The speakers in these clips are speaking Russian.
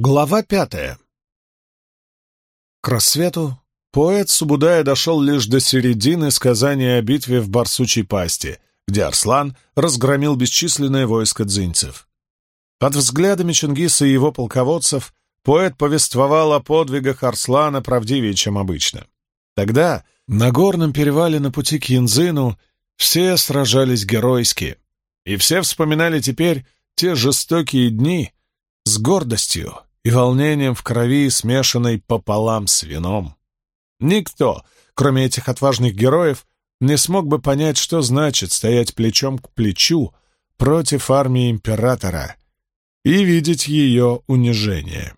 Глава пятая К рассвету поэт Субудая дошел лишь до середины сказания о битве в Барсучей пасти, где Арслан разгромил бесчисленное войско дзинцев. Под взглядами Чингиса и его полководцев поэт повествовал о подвигах Арслана правдивее, чем обычно. Тогда на горном перевале на пути к Янзину все сражались геройски, и все вспоминали теперь те жестокие дни с гордостью и волнением в крови, смешанной пополам с вином. Никто, кроме этих отважных героев, не смог бы понять, что значит стоять плечом к плечу против армии императора и видеть ее унижение.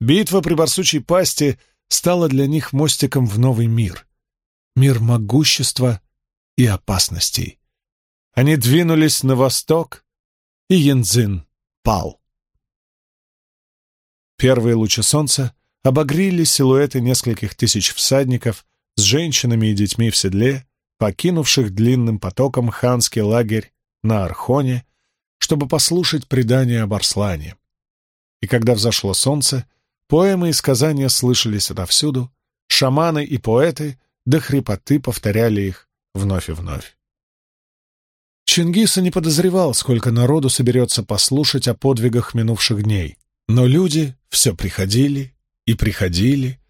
Битва при Барсучей пасти стала для них мостиком в новый мир. Мир могущества и опасностей. Они двинулись на восток, и Янзин пал. Первые лучи солнца обогрели силуэты нескольких тысяч всадников с женщинами и детьми в седле, покинувших длинным потоком ханский лагерь на Архоне, чтобы послушать предание об Арслане. И когда взошло солнце, поэмы и сказания слышались отовсюду, шаманы и поэты до хрипоты повторяли их вновь и вновь. Чингиса не подозревал, сколько народу соберется послушать о подвигах минувших дней — но люди все приходили и приходили,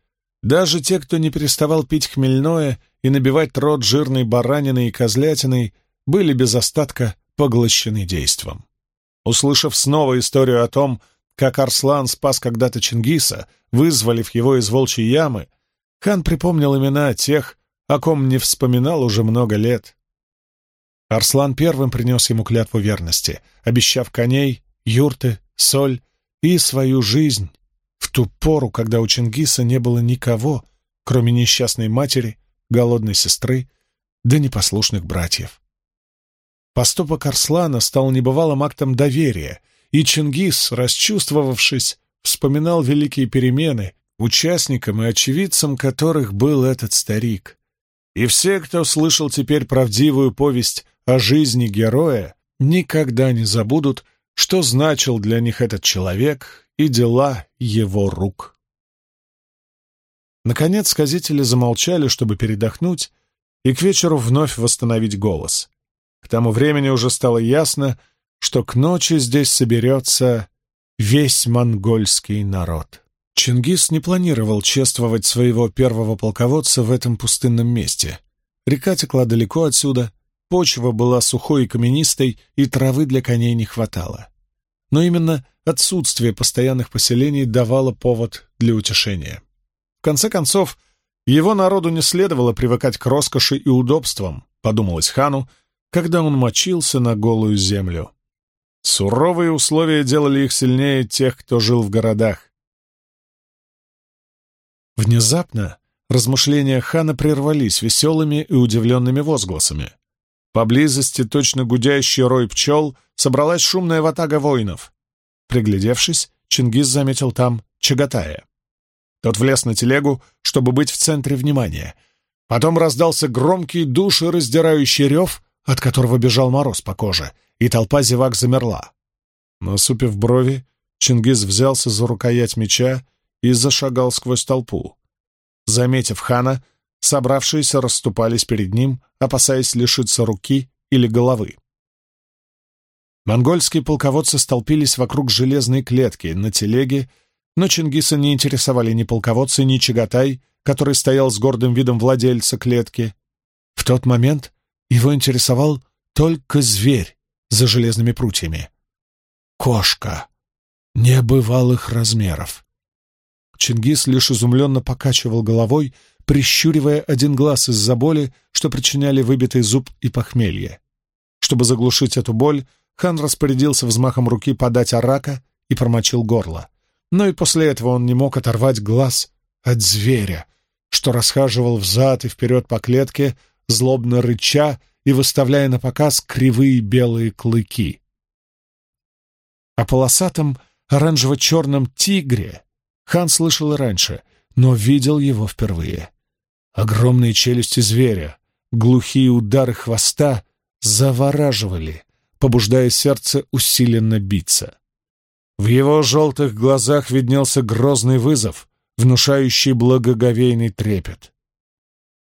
даже те, кто не переставал пить хмельное и набивать рот жирной бараниной и козлятиной, были без остатка поглощены действом. Услышав снова историю о том, как Арслан спас когда-то Чингиса, вызволив его из волчьей ямы, хан припомнил имена тех, о ком не вспоминал уже много лет. Арслан первым принес ему клятву верности, обещав коней, юрты, соль и свою жизнь в ту пору, когда у Чингиса не было никого, кроме несчастной матери, голодной сестры да непослушных братьев. Поступок Арслана стал небывалым актом доверия, и Чингис, расчувствовавшись, вспоминал великие перемены, участником и очевидцем которых был этот старик. И все, кто слышал теперь правдивую повесть о жизни героя, никогда не забудут, что значил для них этот человек и дела его рук. Наконец сказители замолчали, чтобы передохнуть, и к вечеру вновь восстановить голос. К тому времени уже стало ясно, что к ночи здесь соберется весь монгольский народ. Чингис не планировал чествовать своего первого полководца в этом пустынном месте. Река текла далеко отсюда, почва была сухой и каменистой, и травы для коней не хватало но именно отсутствие постоянных поселений давало повод для утешения. В конце концов, его народу не следовало привыкать к роскоши и удобствам, подумалось хану, когда он мочился на голую землю. Суровые условия делали их сильнее тех, кто жил в городах. Внезапно размышления хана прервались веселыми и удивленными возгласами. Поблизости, точно гудящий рой пчел, собралась шумная ватага воинов. Приглядевшись, Чингис заметил там Чагатая. Тот влез на телегу, чтобы быть в центре внимания. Потом раздался громкий душераздирающий рев, от которого бежал мороз по коже, и толпа зевак замерла. Насупив брови, Чингис взялся за рукоять меча и зашагал сквозь толпу. Заметив хана, Собравшиеся расступались перед ним, опасаясь лишиться руки или головы. Монгольские полководцы столпились вокруг железной клетки на телеге, но Чингиса не интересовали ни полководцы, ни Чагатай, который стоял с гордым видом владельца клетки. В тот момент его интересовал только зверь за железными прутьями. Кошка небывалых размеров. Чингис лишь изумленно покачивал головой, прищуривая один глаз из-за боли, что причиняли выбитый зуб и похмелье. Чтобы заглушить эту боль, хан распорядился взмахом руки подать арака и промочил горло. Но и после этого он не мог оторвать глаз от зверя, что расхаживал взад и вперед по клетке, злобно рыча и выставляя на показ кривые белые клыки. О полосатом оранжево-черном тигре хан слышал и раньше, но видел его впервые. Огромные челюсти зверя, глухие удары хвоста завораживали, побуждая сердце усиленно биться. В его желтых глазах виднелся грозный вызов, внушающий благоговейный трепет.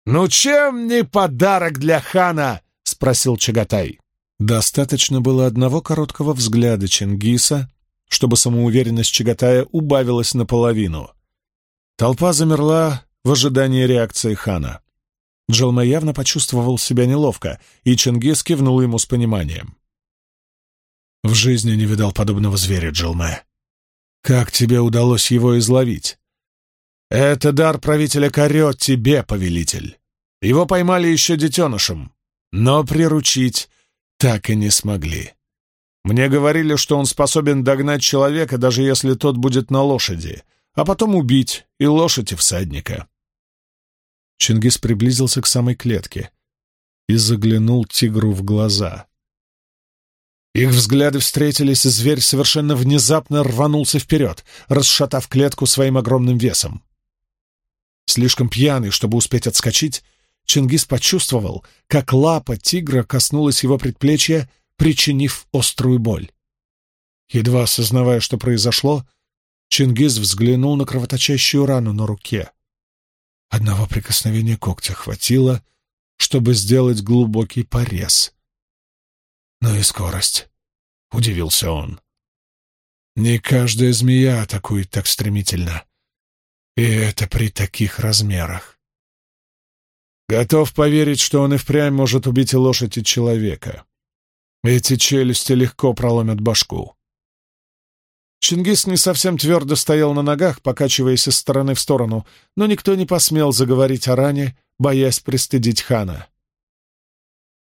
«Ну чем не подарок для хана?» — спросил Чагатай. Достаточно было одного короткого взгляда Чингиса, чтобы самоуверенность Чагатая убавилась наполовину. Толпа замерла, в ожидании реакции хана. Джалме явно почувствовал себя неловко, и Чингис кивнул ему с пониманием. «В жизни не видал подобного зверя, Джалме. Как тебе удалось его изловить?» «Это дар правителя Карё тебе, повелитель. Его поймали еще детенышем, но приручить так и не смогли. Мне говорили, что он способен догнать человека, даже если тот будет на лошади, а потом убить и лошадь, и всадника. Чингис приблизился к самой клетке и заглянул тигру в глаза. Их взгляды встретились, и зверь совершенно внезапно рванулся вперед, расшатав клетку своим огромным весом. Слишком пьяный, чтобы успеть отскочить, Чингис почувствовал, как лапа тигра коснулась его предплечья, причинив острую боль. Едва осознавая, что произошло, Чингис взглянул на кровоточащую рану на руке. Одного прикосновения когтя хватило, чтобы сделать глубокий порез. Но и скорость!» — удивился он. «Не каждая змея атакует так стремительно. И это при таких размерах». Готов поверить, что он и впрямь может убить и лошадь, и человека. Эти челюсти легко проломят башку. Чингис не совсем твердо стоял на ногах, покачиваясь из стороны в сторону, но никто не посмел заговорить о ране, боясь пристыдить хана.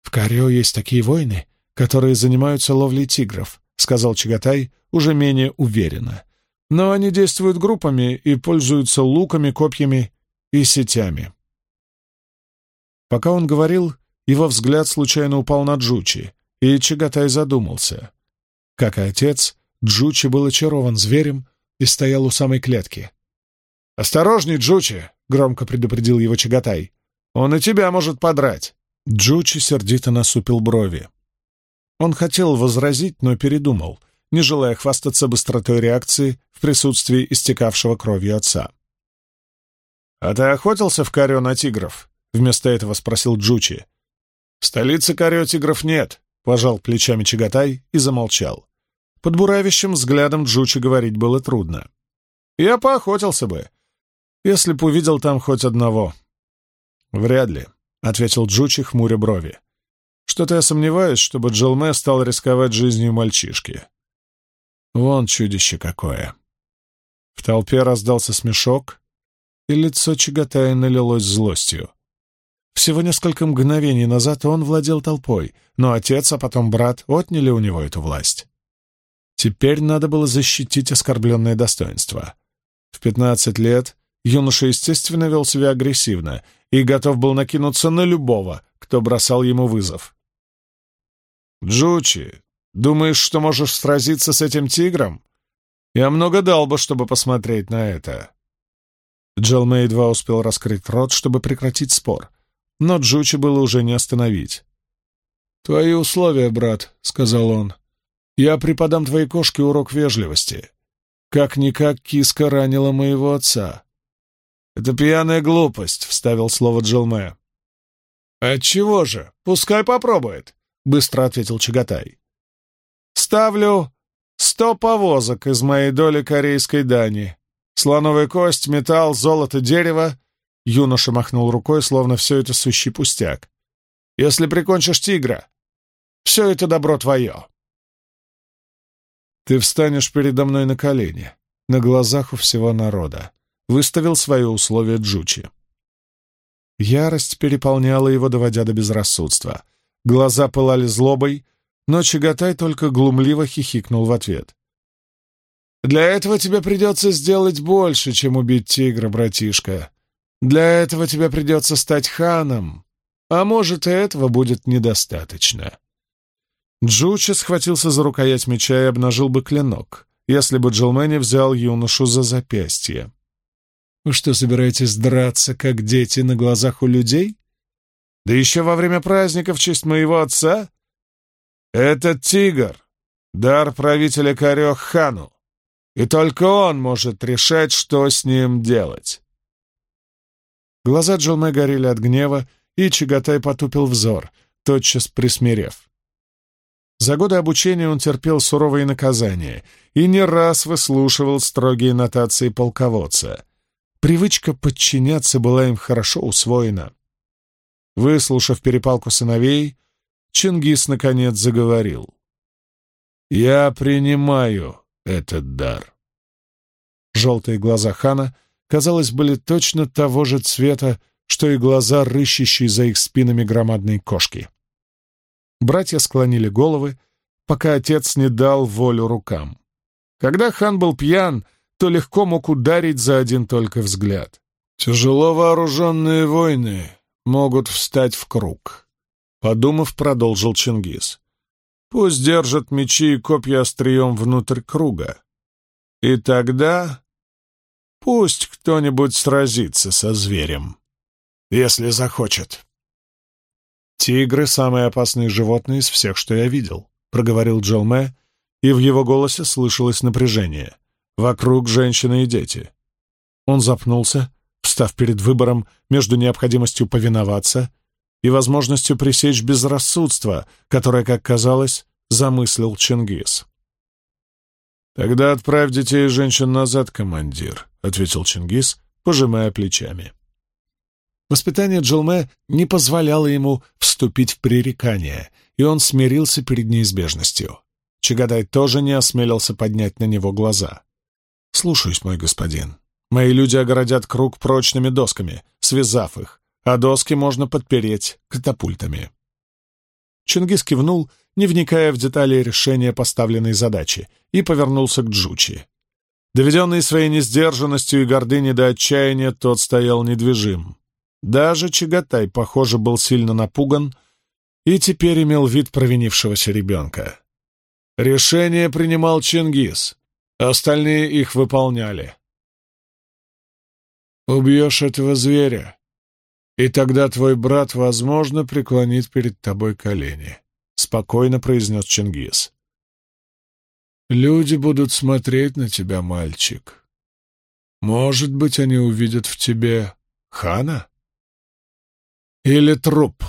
«В Карио есть такие воины, которые занимаются ловлей тигров», — сказал Чагатай уже менее уверенно. «Но они действуют группами и пользуются луками, копьями и сетями». Пока он говорил, его взгляд случайно упал на Джучи, и Чагатай задумался. Как и отец, Джучи был очарован зверем и стоял у самой клетки. «Осторожней, Джучи!» — громко предупредил его Чагатай. «Он и тебя может подрать!» Джучи сердито насупил брови. Он хотел возразить, но передумал, не желая хвастаться быстротой реакции в присутствии истекавшего кровью отца. «А ты охотился в Карио на тигров?» — вместо этого спросил Джучи. «В столице Карио тигров нет», — пожал плечами Чагатай и замолчал. Под буравящим взглядом Джучи говорить было трудно. «Я поохотился бы, если бы увидел там хоть одного». «Вряд ли», — ответил Джучи, хмуря брови. «Что-то я сомневаюсь, чтобы Джилме стал рисковать жизнью мальчишки. Вон чудище какое». В толпе раздался смешок, и лицо Чагатая налилось злостью. Всего несколько мгновений назад он владел толпой, но отец, а потом брат отняли у него эту власть. Теперь надо было защитить оскорбленное достоинство. В пятнадцать лет юноша, естественно, вел себя агрессивно и готов был накинуться на любого, кто бросал ему вызов. «Джучи, думаешь, что можешь сразиться с этим тигром? Я много дал бы, чтобы посмотреть на это». Джалме едва успел раскрыть рот, чтобы прекратить спор, но Джучи было уже не остановить. «Твои условия, брат», — сказал он. Я преподам твоей кошке урок вежливости. Как-никак киска ранила моего отца». «Это пьяная глупость», — вставил слово Джилме. «Отчего же? Пускай попробует», — быстро ответил Чагатай. «Ставлю сто повозок из моей доли корейской дани. Слоновая кость, металл, золото, дерево». Юноша махнул рукой, словно все это сущий пустяк. «Если прикончишь тигра, все это добро твое». Ты встанешь передо мной на колени, на глазах у всего народа. Выставил свое условие Джучи. Ярость переполняла его, доводя до безрассудства. Глаза пылали злобой, но Чагатай только глумливо хихикнул в ответ. «Для этого тебе придется сделать больше, чем убить тигра, братишка. Для этого тебе придется стать ханом, а может, и этого будет недостаточно». Джучи схватился за рукоять меча и обнажил бы клинок, если бы Джилмени взял юношу за запястье. «Вы что, собираетесь драться, как дети, на глазах у людей? Да еще во время праздника в честь моего отца? Этот тигр — дар правителя Карех Хану, и только он может решать, что с ним делать». Глаза Джилме горели от гнева, и Чагатай потупил взор, тотчас присмирев. За годы обучения он терпел суровые наказания и не раз выслушивал строгие нотации полководца. Привычка подчиняться была им хорошо усвоена. Выслушав перепалку сыновей, Чингис наконец заговорил. «Я принимаю этот дар». Желтые глаза хана, казалось, были точно того же цвета, что и глаза, рыщущие за их спинами громадной кошки. Братья склонили головы, пока отец не дал волю рукам. Когда хан был пьян, то легко мог ударить за один только взгляд. «Тяжело вооруженные войны могут встать в круг», — подумав, продолжил Чингис. «Пусть держат мечи и копья острием внутрь круга. И тогда пусть кто-нибудь сразится со зверем, если захочет». «Тигры — самые опасные животные из всех, что я видел», — проговорил Джолме, и в его голосе слышалось напряжение. «Вокруг женщины и дети». Он запнулся, встав перед выбором между необходимостью повиноваться и возможностью пресечь безрассудство, которое, как казалось, замыслил Чингис. «Тогда отправь детей и женщин назад, командир», — ответил Чингис, пожимая плечами. Воспитание Джилме не позволяло ему вступить в пререкание, и он смирился перед неизбежностью. Чагадай тоже не осмелился поднять на него глаза. «Слушаюсь, мой господин. Мои люди огородят круг прочными досками, связав их, а доски можно подпереть катапультами». Чингис кивнул, не вникая в детали решения поставленной задачи, и повернулся к Джучи. Доведенный своей несдержанностью и гордыней до отчаяния, тот стоял недвижим. Даже Чагатай, похоже, был сильно напуган и теперь имел вид провинившегося ребенка. Решение принимал Чингис, остальные их выполняли. «Убьешь этого зверя, и тогда твой брат, возможно, преклонит перед тобой колени», — спокойно произнес Чингис. «Люди будут смотреть на тебя, мальчик. Может быть, они увидят в тебе хана?» «Или труп.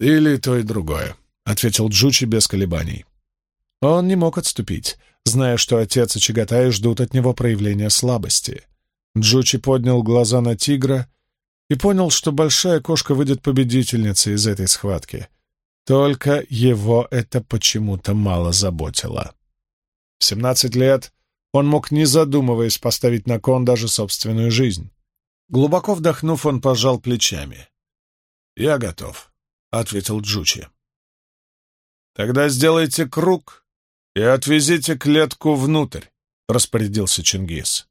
Или то и другое», — ответил Джучи без колебаний. Он не мог отступить, зная, что отец и Чагатай ждут от него проявления слабости. Джучи поднял глаза на тигра и понял, что большая кошка выйдет победительницей из этой схватки. Только его это почему-то мало заботило. В семнадцать лет он мог, не задумываясь, поставить на кон даже собственную жизнь. Глубоко вдохнув, он пожал плечами. «Я готов», — ответил Джучи. «Тогда сделайте круг и отвезите клетку внутрь», — распорядился Чингис.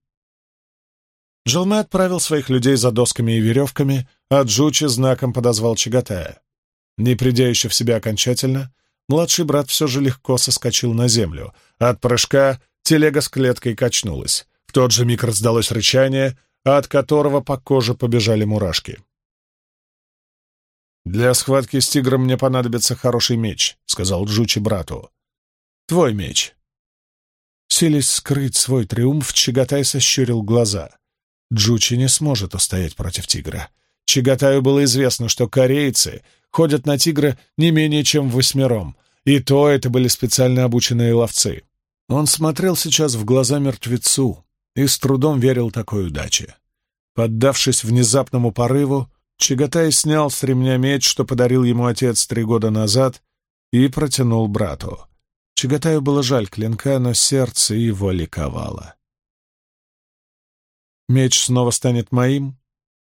Джилме отправил своих людей за досками и веревками, а Джучи знаком подозвал Чагатая. Не придя еще в себя окончательно, младший брат все же легко соскочил на землю. От прыжка телега с клеткой качнулась. В тот же миг раздалось рычание, от которого по коже побежали мурашки. «Для схватки с тигром мне понадобится хороший меч», — сказал Джучи брату. «Твой меч». Селись скрыть свой триумф, Чагатай сощурил глаза. Джучи не сможет устоять против тигра. Чагатаю было известно, что корейцы ходят на тигра не менее чем восьмером, и то это были специально обученные ловцы. Он смотрел сейчас в глаза мертвецу и с трудом верил такой удаче. Поддавшись внезапному порыву, Чагатай снял с ремня меч, что подарил ему отец три года назад, и протянул брату. Чагатаю было жаль клинка, но сердце его ликовало. «Меч снова станет моим,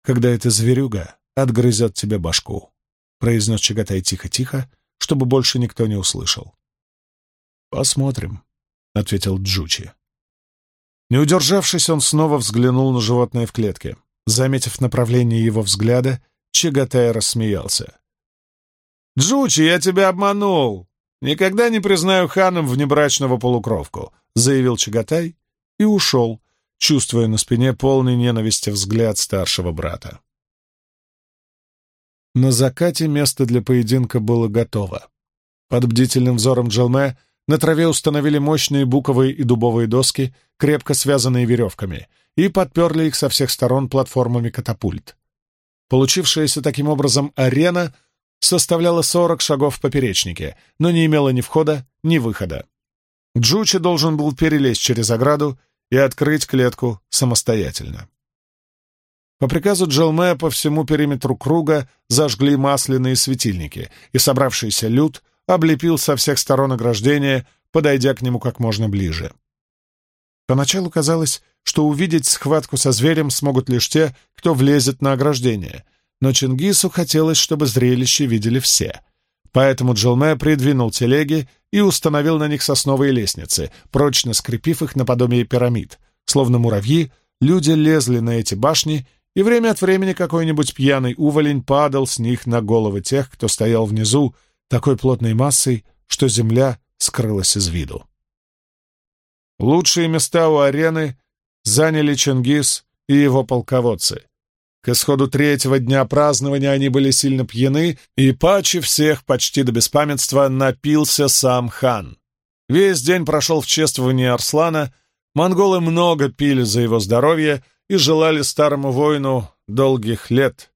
когда эта зверюга отгрызет тебе башку», — произнес Чагатай тихо-тихо, чтобы больше никто не услышал. «Посмотрим», — ответил Джучи. Не удержавшись, он снова взглянул на животное в клетке. Заметив направление его взгляда, Чагатай рассмеялся. «Джучи, я тебя обманул! Никогда не признаю ханом внебрачного полукровку», — заявил Чагатай и ушел, чувствуя на спине полный ненависти взгляд старшего брата. На закате место для поединка было готово. Под бдительным взором Джалме на траве установили мощные буковые и дубовые доски, крепко связанные веревками — и подперли их со всех сторон платформами катапульт. Получившаяся таким образом арена составляла 40 шагов в поперечнике, но не имела ни входа, ни выхода. Джучи должен был перелезть через ограду и открыть клетку самостоятельно. По приказу Джелме по всему периметру круга зажгли масляные светильники, и собравшийся люд облепил со всех сторон ограждения, подойдя к нему как можно ближе. Поначалу казалось, что увидеть схватку со зверем смогут лишь те, кто влезет на ограждение, но Чингису хотелось, чтобы зрелище видели все. Поэтому Джилме придвинул телеги и установил на них сосновые лестницы, прочно скрепив их наподобие пирамид. Словно муравьи, люди лезли на эти башни, и время от времени какой-нибудь пьяный уволень падал с них на головы тех, кто стоял внизу, такой плотной массой, что земля скрылась из виду. Лучшие места у арены заняли Чингис и его полководцы. К исходу третьего дня празднования они были сильно пьяны, и паче всех почти до беспамятства напился сам хан. Весь день прошел в чествовании Арслана, монголы много пили за его здоровье и желали старому воину долгих лет.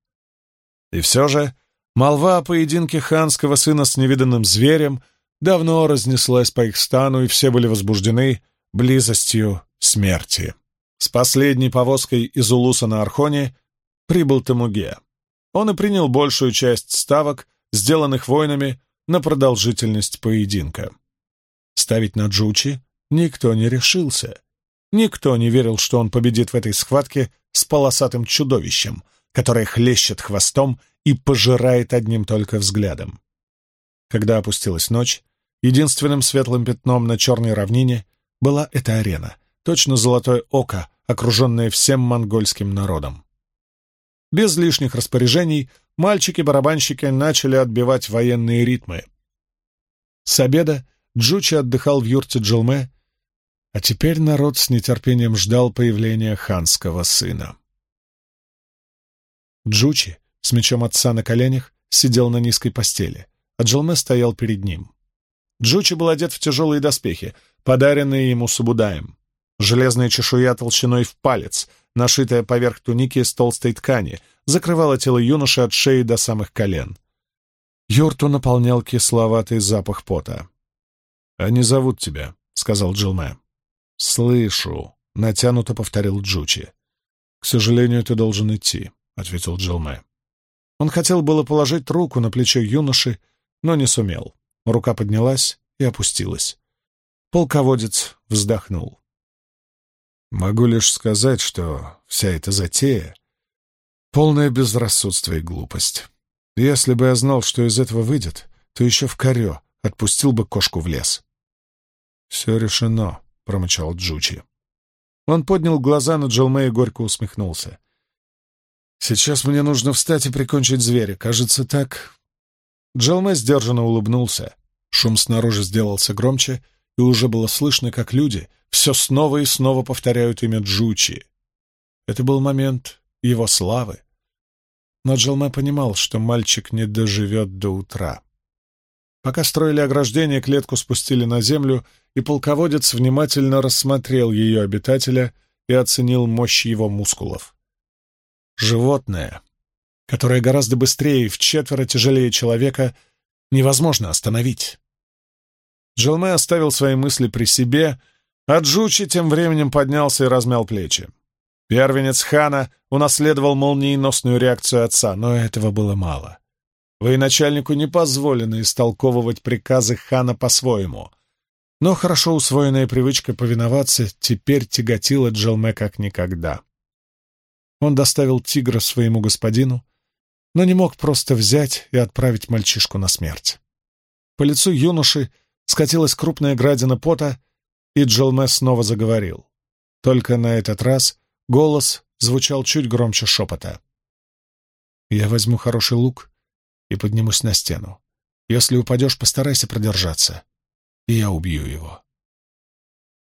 И все же молва о поединке ханского сына с невиданным зверем давно разнеслась по их стану, и все были возбуждены близостью смерти. С последней повозкой из Улуса на Архоне прибыл Тамуге. Он и принял большую часть ставок, сделанных воинами, на продолжительность поединка. Ставить на Джучи никто не решился. Никто не верил, что он победит в этой схватке с полосатым чудовищем, которое хлещет хвостом и пожирает одним только взглядом. Когда опустилась ночь, единственным светлым пятном на черной равнине была эта арена, точно золотое око, окруженная всем монгольским народом. Без лишних распоряжений мальчики-барабанщики начали отбивать военные ритмы. С обеда Джучи отдыхал в юрте Джилме, а теперь народ с нетерпением ждал появления ханского сына. Джучи с мечом отца на коленях сидел на низкой постели, а Джилме стоял перед ним. Джучи был одет в тяжелые доспехи, подаренные ему Субудаем. Железная чешуя толщиной в палец, нашитая поверх туники из толстой ткани, закрывала тело юноши от шеи до самых колен. Юрту наполнял кисловатый запах пота. «Они зовут тебя», — сказал Джилме. «Слышу», — натянуто повторил Джучи. «К сожалению, ты должен идти», — ответил Джилме. Он хотел было положить руку на плечо юноши, но не сумел. Рука поднялась и опустилась. Полководец вздохнул. Могу лишь сказать, что вся эта затея — полное безрассудство и глупость. Если бы я знал, что из этого выйдет, то еще в корё отпустил бы кошку в лес. «Все решено», — промычал Джучи. Он поднял глаза на Джалме и горько усмехнулся. «Сейчас мне нужно встать и прикончить зверя. Кажется, так...» Джалме сдержанно улыбнулся. Шум снаружи сделался громче, и уже было слышно, как люди все снова и снова повторяют имя Джучи. Это был момент его славы. Но Джалме понимал, что мальчик не доживет до утра. Пока строили ограждение, клетку спустили на землю, и полководец внимательно рассмотрел ее обитателя и оценил мощь его мускулов. Животное, которое гораздо быстрее и в четверо тяжелее человека, невозможно остановить. Джилме оставил свои мысли при себе, а Джучи тем временем поднялся и размял плечи. Первенец хана унаследовал молниеносную реакцию отца, но этого было мало. Военачальнику не позволено истолковывать приказы хана по-своему, но хорошо усвоенная привычка повиноваться теперь тяготила Джилме как никогда. Он доставил тигра своему господину, но не мог просто взять и отправить мальчишку на смерть. По лицу юноши скатилась крупная градина пота, и Джелме снова заговорил. Только на этот раз голос звучал чуть громче шепота. «Я возьму хороший лук и поднимусь на стену. Если упадешь, постарайся продержаться, и я убью его».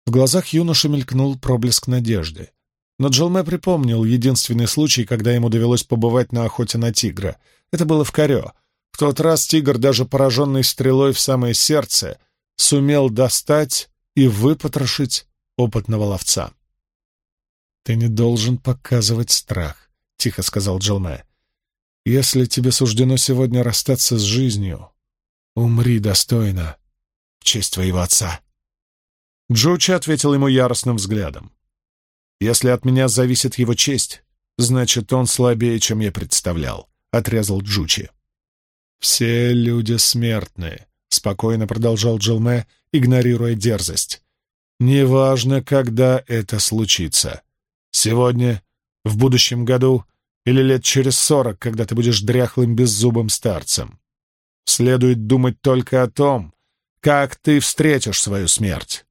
В глазах юноши мелькнул проблеск надежды. Но Джалме припомнил единственный случай, когда ему довелось побывать на охоте на тигра. Это было в Корё. В тот раз тигр, даже пораженный стрелой в самое сердце, сумел достать и выпотрошить опытного ловца. «Ты не должен показывать страх», — тихо сказал Джилме. «Если тебе суждено сегодня расстаться с жизнью, умри достойно в честь твоего отца». Джоучи ответил ему яростным взглядом. «Если от меня зависит его честь, значит, он слабее, чем я представлял», — отрезал Джучи. «Все люди смертные спокойно продолжал Джилме, игнорируя дерзость. Неважно, когда это случится. Сегодня, в будущем году или лет через сорок, когда ты будешь дряхлым беззубым старцем. Следует думать только о том, как ты встретишь свою смерть.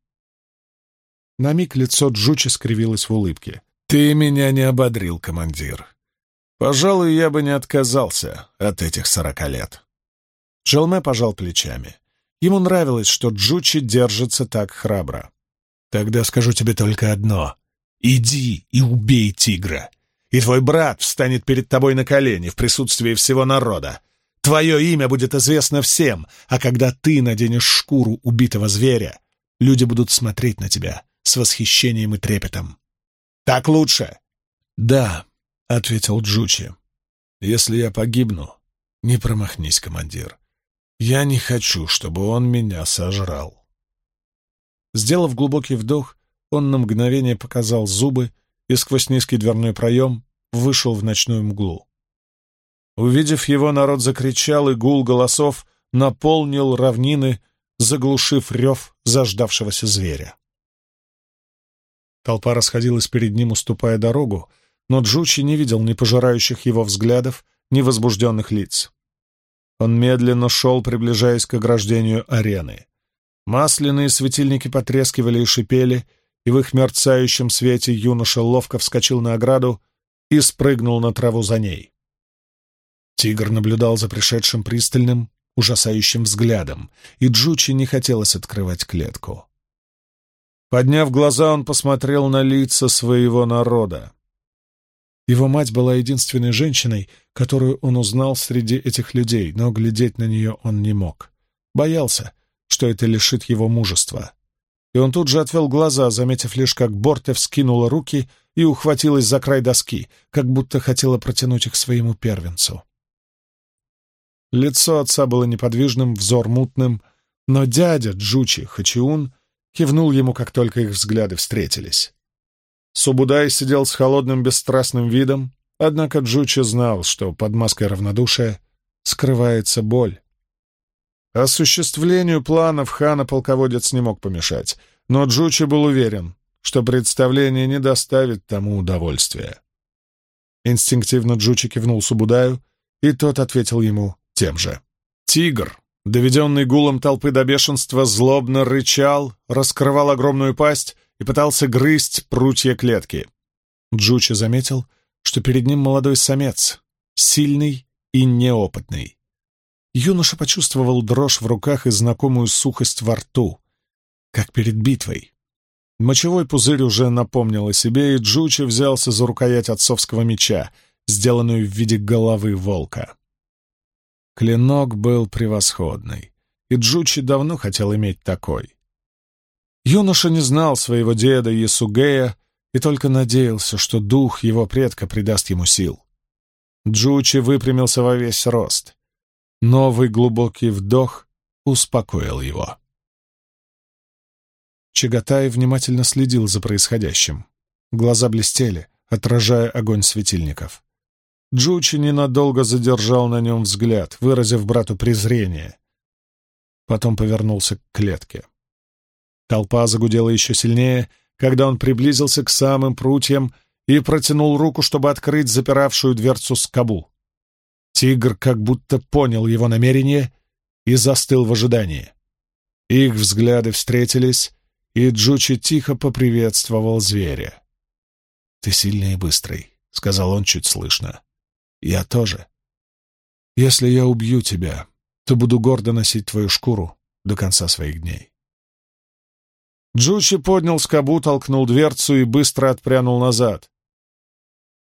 На миг лицо Джучи скривилось в улыбке. «Ты меня не ободрил, командир. Пожалуй, я бы не отказался от этих сорока лет». Джалме пожал плечами. Ему нравилось, что Джучи держится так храбро. «Тогда скажу тебе только одно. Иди и убей тигра, и твой брат встанет перед тобой на колени в присутствии всего народа. Твое имя будет известно всем, а когда ты наденешь шкуру убитого зверя, люди будут смотреть на тебя с восхищением и трепетом. Так лучше?» «Да», — ответил Джучи. «Если я погибну, не промахнись, командир. Я не хочу, чтобы он меня сожрал. Сделав глубокий вдох, он на мгновение показал зубы и сквозь низкий дверной проем вышел в ночную мглу. Увидев его, народ закричал, и гул голосов наполнил равнины, заглушив рев заждавшегося зверя. Толпа расходилась перед ним, уступая дорогу, но Джучи не видел ни пожирающих его взглядов, ни возбужденных лиц. Он медленно шел, приближаясь к ограждению арены. Масляные светильники потрескивали и шипели, и в их мерцающем свете юноша ловко вскочил на ограду и спрыгнул на траву за ней. Тигр наблюдал за пришедшим пристальным, ужасающим взглядом, и Джучи не хотелось открывать клетку. Подняв глаза, он посмотрел на лица своего народа. Его мать была единственной женщиной, которую он узнал среди этих людей, но глядеть на нее он не мог. Боялся, что это лишит его мужества. И он тут же отвел глаза, заметив лишь, как Борте вскинула руки и ухватилась за край доски, как будто хотела протянуть их своему первенцу. Лицо отца было неподвижным, взор мутным, но дядя Джучи Хачиун кивнул ему, как только их взгляды встретились. Субудай сидел с холодным бесстрастным видом, однако Джучи знал, что под маской равнодушия скрывается боль. Осуществлению планов хана полководец не мог помешать, но Джучи был уверен, что представление не доставит тому удовольствия. Инстинктивно Джучи кивнул Субудаю, и тот ответил ему тем же. «Тигр!» доведенный гулом толпы до бешенства, злобно рычал, раскрывал огромную пасть, и пытался грызть прутья клетки. Джучи заметил, что перед ним молодой самец, сильный и неопытный. Юноша почувствовал дрожь в руках и знакомую сухость во рту, как перед битвой. Мочевой пузырь уже напомнил о себе, и Джучи взялся за рукоять отцовского меча, сделанную в виде головы волка. Клинок был превосходный, и Джучи давно хотел иметь такой. Юноша не знал своего деда Ясугея и только надеялся, что дух его предка придаст ему сил. Джучи выпрямился во весь рост. Новый глубокий вдох успокоил его. Чагатай внимательно следил за происходящим. Глаза блестели, отражая огонь светильников. Джучи ненадолго задержал на нем взгляд, выразив брату презрение. Потом повернулся к клетке. — Толпа загудела еще сильнее, когда он приблизился к самым прутьям и протянул руку, чтобы открыть запиравшую дверцу скобу. Тигр как будто понял его намерение и застыл в ожидании. Их взгляды встретились, и Джучи тихо поприветствовал зверя. «Ты сильный и быстрый», — сказал он чуть слышно. «Я тоже. Если я убью тебя, то буду гордо носить твою шкуру до конца своих дней». Джучи поднял скобу, толкнул дверцу и быстро отпрянул назад.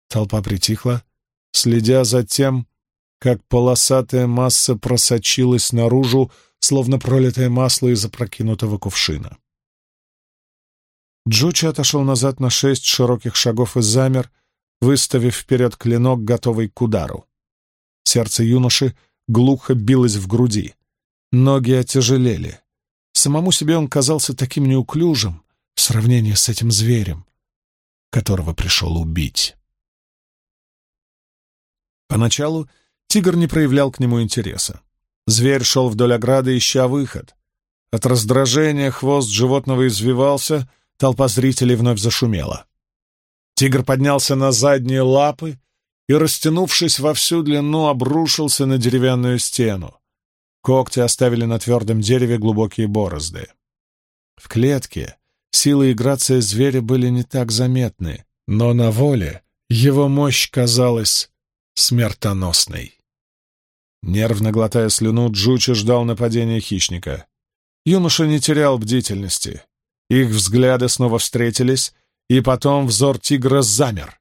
Толпа притихла, следя за тем, как полосатая масса просочилась наружу, словно пролитое масло из опрокинутого кувшина. Джучи отошел назад на шесть широких шагов и замер, выставив вперед клинок, готовый к удару. Сердце юноши глухо билось в груди. Ноги отяжелели. Самому себе он казался таким неуклюжим в сравнении с этим зверем, которого пришел убить. Поначалу тигр не проявлял к нему интереса. Зверь шел вдоль ограды, ища выход. От раздражения хвост животного извивался, толпа зрителей вновь зашумела. Тигр поднялся на задние лапы и, растянувшись во всю длину, обрушился на деревянную стену. Когти оставили на твердом дереве глубокие борозды. В клетке силы и грация зверя были не так заметны, но на воле его мощь казалась смертоносной. Нервно глотая слюну, Джучи ждал нападения хищника. Юноша не терял бдительности. Их взгляды снова встретились, и потом взор тигра замер.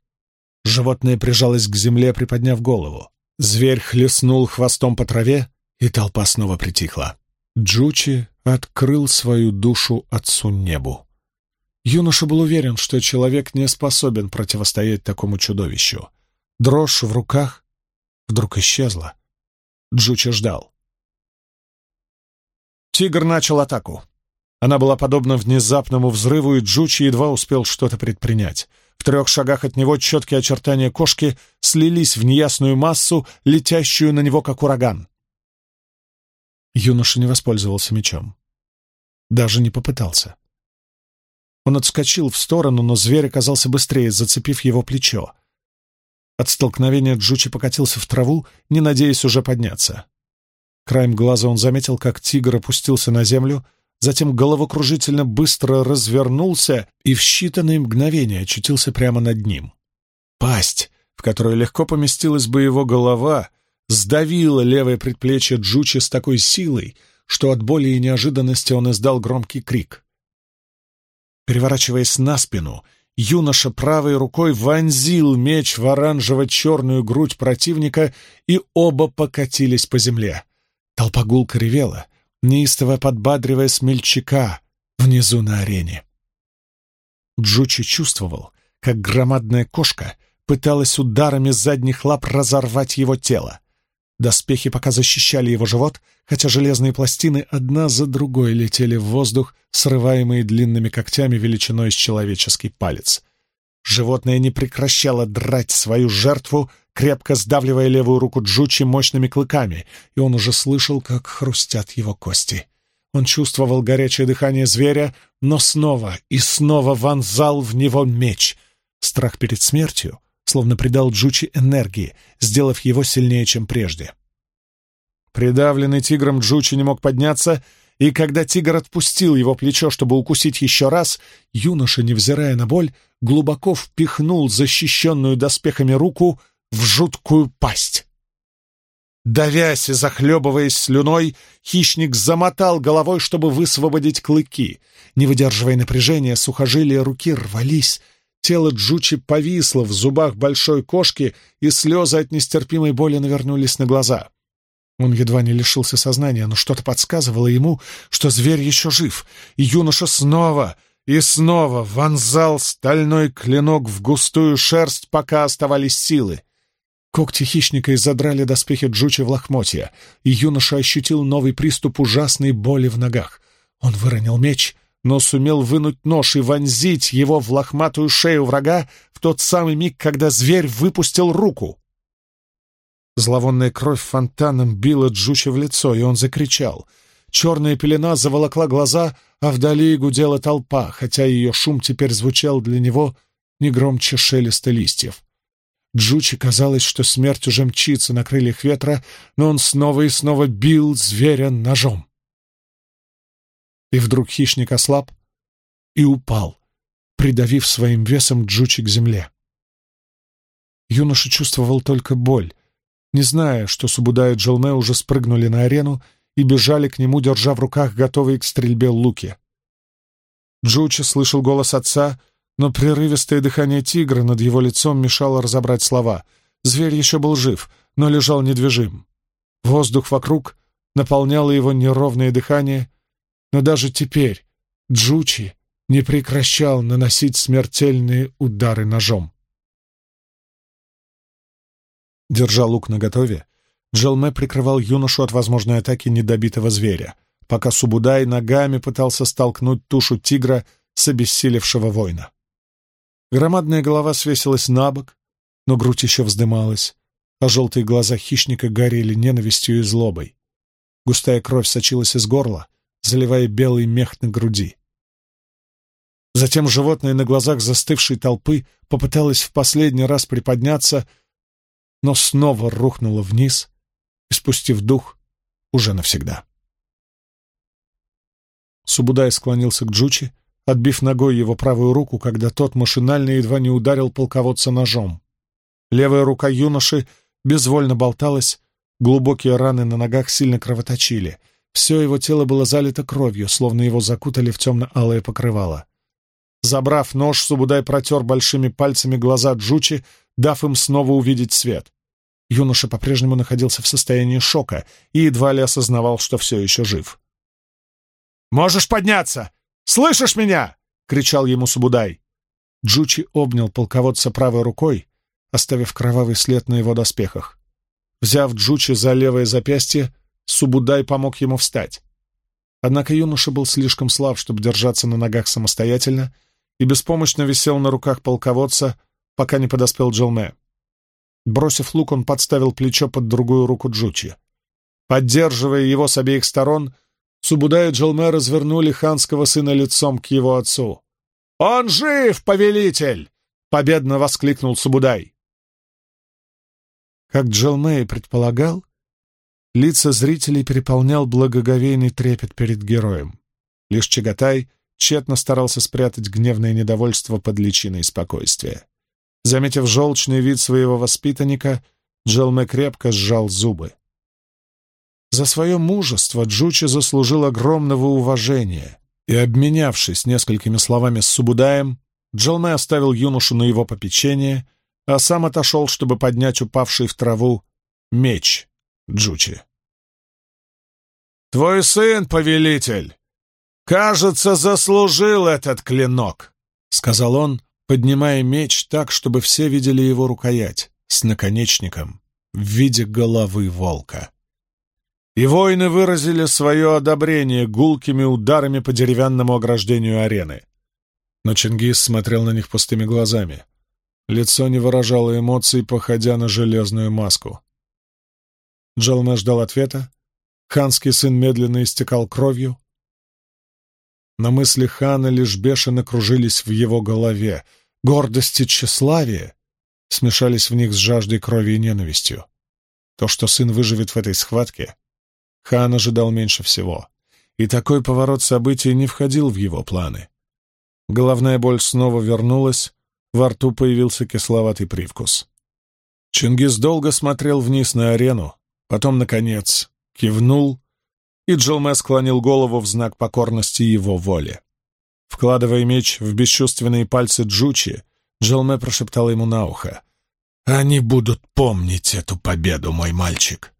Животное прижалось к земле, приподняв голову. Зверь хлестнул хвостом по траве, и толпа снова притихла. Джучи открыл свою душу отцу небу. Юноша был уверен, что человек не способен противостоять такому чудовищу. Дрожь в руках вдруг исчезла. Джучи ждал. Тигр начал атаку. Она была подобна внезапному взрыву, и Джучи едва успел что-то предпринять. В трех шагах от него четкие очертания кошки слились в неясную массу, летящую на него как ураган. Юноша не воспользовался мечом. Даже не попытался. Он отскочил в сторону, но зверь оказался быстрее, зацепив его плечо. От столкновения Джучи покатился в траву, не надеясь уже подняться. Краем глаза он заметил, как тигр опустился на землю, затем головокружительно быстро развернулся и в считанные мгновения очутился прямо над ним. Пасть, в которой легко поместилась бы его голова, сдавила левое предплечье Джучи с такой силой, что от боли и неожиданности он издал громкий крик. Переворачиваясь на спину, юноша правой рукой вонзил меч в оранжево-черную грудь противника, и оба покатились по земле. Толпа гулко ревела, неистово подбадривая смельчака внизу на арене. Джучи чувствовал, как громадная кошка пыталась ударами задних лап разорвать его тело. Доспехи пока защищали его живот, хотя железные пластины одна за другой летели в воздух, срываемые длинными когтями величиной с человеческий палец. Животное не прекращало драть свою жертву, крепко сдавливая левую руку Джучи мощными клыками, и он уже слышал, как хрустят его кости. Он чувствовал горячее дыхание зверя, но снова и снова вонзал в него меч. Страх перед смертью словно придал Джучи энергии, сделав его сильнее, чем прежде. Придавленный тигром Джучи не мог подняться, и когда тигр отпустил его плечо, чтобы укусить еще раз, юноша, невзирая на боль, глубоко впихнул защищенную доспехами руку в жуткую пасть. Давясь и захлебываясь слюной, хищник замотал головой, чтобы высвободить клыки. Не выдерживая напряжения, сухожилия руки рвались, Тело Джучи повисло в зубах большой кошки, и слезы от нестерпимой боли навернулись на глаза. Он едва не лишился сознания, но что-то подсказывало ему, что зверь еще жив, и юноша снова и снова вонзал стальной клинок в густую шерсть, пока оставались силы. Когти хищника изодрали доспехи Джучи в лохмотья, и юноша ощутил новый приступ ужасной боли в ногах. Он выронил меч — но сумел вынуть нож и вонзить его в лохматую шею врага в тот самый миг, когда зверь выпустил руку. Зловонная кровь фонтаном била Джуча в лицо, и он закричал. Черная пелена заволокла глаза, а вдали гудела толпа, хотя ее шум теперь звучал для него не громче шелеста листьев. Джучи казалось, что смерть уже мчится на крыльях ветра, но он снова и снова бил зверя ножом и вдруг хищник ослаб и упал, придавив своим весом Джучи к земле. Юноша чувствовал только боль, не зная, что Субуда и Джилме уже спрыгнули на арену и бежали к нему, держа в руках готовые к стрельбе луки. Джучи слышал голос отца, но прерывистое дыхание тигра над его лицом мешало разобрать слова. Зверь еще был жив, но лежал недвижим. Воздух вокруг наполняло его неровное дыхание, но даже теперь Джучи не прекращал наносить смертельные удары ножом. Держа лук наготове, Джалме прикрывал юношу от возможной атаки недобитого зверя, пока Субудай ногами пытался столкнуть тушу тигра с обессилевшего воина. Громадная голова свесилась на бок, но грудь еще вздымалась, а желтые глаза хищника горели ненавистью и злобой. Густая кровь сочилась из горла, заливая белый мех на груди. Затем животное на глазах застывшей толпы попыталось в последний раз приподняться, но снова рухнуло вниз, испустив дух уже навсегда. Субудай склонился к Джучи, отбив ногой его правую руку, когда тот машинально едва не ударил полководца ножом. Левая рука юноши безвольно болталась, глубокие раны на ногах сильно кровоточили — все его тело было залито кровью, словно его закутали в темно-алое покрывало. Забрав нож, Субудай протер большими пальцами глаза Джучи, дав им снова увидеть свет. Юноша по-прежнему находился в состоянии шока и едва ли осознавал, что все еще жив. «Можешь подняться! Слышишь меня?» — кричал ему Субудай. Джучи обнял полководца правой рукой, оставив кровавый след на его доспехах. Взяв Джучи за левое запястье, Субудай помог ему встать. Однако юноша был слишком слаб, чтобы держаться на ногах самостоятельно, и беспомощно висел на руках полководца, пока не подоспел Джилме. Бросив лук, он подставил плечо под другую руку Джучи. Поддерживая его с обеих сторон, Субудай и Джилме развернули ханского сына лицом к его отцу. «Он жив, повелитель!» — победно воскликнул Субудай. Как Джилме предполагал, Лица зрителей переполнял благоговейный трепет перед героем. Лишь Чагатай тщетно старался спрятать гневное недовольство под личиной спокойствия. Заметив желчный вид своего воспитанника, Джелме крепко сжал зубы. За свое мужество Джучи заслужил огромного уважения, и, обменявшись несколькими словами с Субудаем, Джелме оставил юношу на его попечение, а сам отошел, чтобы поднять упавший в траву меч Джучи. «Твой сын, повелитель, кажется, заслужил этот клинок», — сказал он, поднимая меч так, чтобы все видели его рукоять с наконечником в виде головы волка. И воины выразили свое одобрение гулкими ударами по деревянному ограждению арены. Но Чингис смотрел на них пустыми глазами. Лицо не выражало эмоций, походя на железную маску. Джалме ждал ответа. Ханский сын медленно истекал кровью. На мысли хана лишь бешено кружились в его голове. Гордость и тщеславие смешались в них с жаждой крови и ненавистью. То, что сын выживет в этой схватке, хан ожидал меньше всего. И такой поворот событий не входил в его планы. Головная боль снова вернулась, во рту появился кисловатый привкус. Чингис долго смотрел вниз на арену, Потом, наконец, кивнул, и Джилме склонил голову в знак покорности его воле. Вкладывая меч в бесчувственные пальцы Джучи, Джилме прошептал ему на ухо. «Они будут помнить эту победу, мой мальчик!»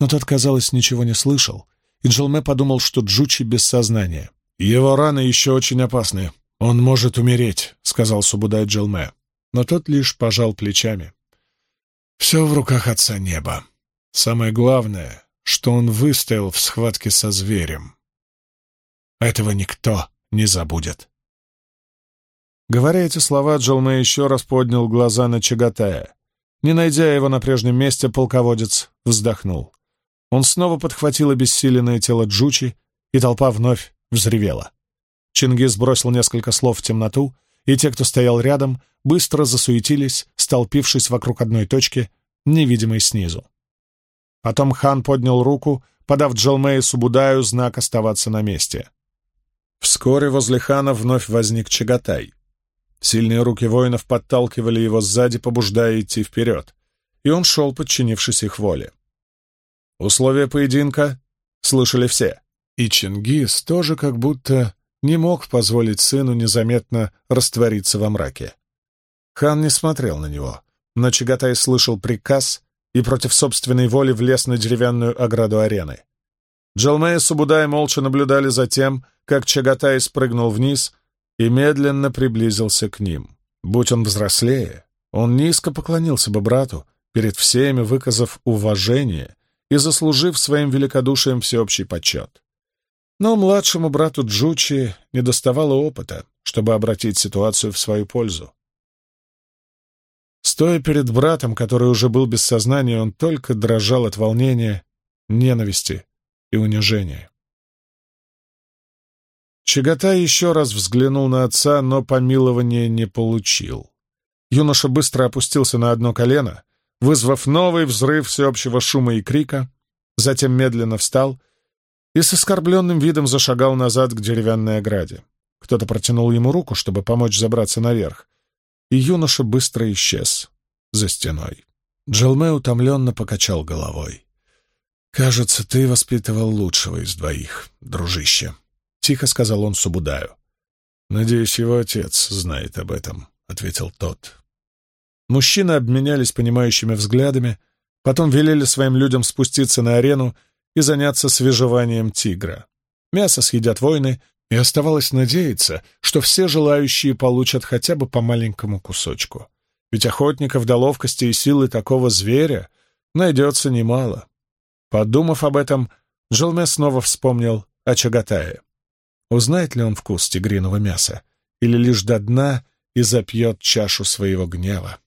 Но тот, казалось, ничего не слышал, и Джилме подумал, что Джучи без сознания. «Его раны еще очень опасны. Он может умереть», — сказал Субудай Джилме. Но тот лишь пожал плечами. «Все в руках Отца Неба». Самое главное, что он выстоял в схватке со зверем. Этого никто не забудет. Говоря эти слова, Джалме еще раз поднял глаза на Чагатая. Не найдя его на прежнем месте, полководец вздохнул. Он снова подхватил обессиленное тело Джучи, и толпа вновь взревела. Чингис бросил несколько слов в темноту, и те, кто стоял рядом, быстро засуетились, столпившись вокруг одной точки, невидимой снизу. Потом хан поднял руку, подав Джалмея Субудаю знак оставаться на месте. Вскоре возле хана вновь возник Чагатай. Сильные руки воинов подталкивали его сзади, побуждая идти вперед, и он шел, подчинившись их воле. Условия поединка слышали все, и Чингис тоже как будто не мог позволить сыну незаметно раствориться во мраке. Хан не смотрел на него, но Чагатай слышал приказ и против собственной воли влез на деревянную ограду арены. Джалме и Субудай молча наблюдали за тем, как Чагатай спрыгнул вниз и медленно приблизился к ним. Будь он взрослее, он низко поклонился бы брату, перед всеми выказав уважение и заслужив своим великодушием всеобщий почет. Но младшему брату Джучи недоставало опыта, чтобы обратить ситуацию в свою пользу. Стоя перед братом, который уже был без сознания, он только дрожал от волнения, ненависти и унижения. Чагота еще раз взглянул на отца, но помилования не получил. Юноша быстро опустился на одно колено, вызвав новый взрыв всеобщего шума и крика, затем медленно встал и с оскорбленным видом зашагал назад к деревянной ограде. Кто-то протянул ему руку, чтобы помочь забраться наверх, и юноша быстро исчез за стеной. Джалме утомленно покачал головой. «Кажется, ты воспитывал лучшего из двоих, дружище», — тихо сказал он Субудаю. «Надеюсь, его отец знает об этом», — ответил тот. Мужчины обменялись понимающими взглядами, потом велели своим людям спуститься на арену и заняться свежеванием тигра. Мясо съедят воины, и оставалось надеяться, что все желающие получат хотя бы по маленькому кусочку. Ведь охотников до ловкости и силы такого зверя найдется немало. Подумав об этом, Желме снова вспомнил о Чагатае. Узнает ли он вкус тигриного мяса или лишь до дна и запьет чашу своего гнева?